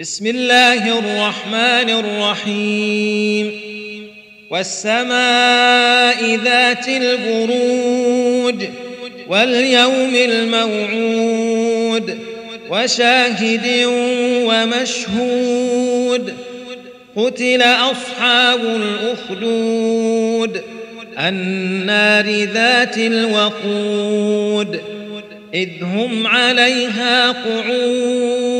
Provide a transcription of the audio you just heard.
بسم الله الرحمن الرحيم. والسماء ذات البروج واليوم الموعود وشاهد ومشهود. قتل أصحاب الأخدود. النار ذات الوقود. إذ هم عليها قعود.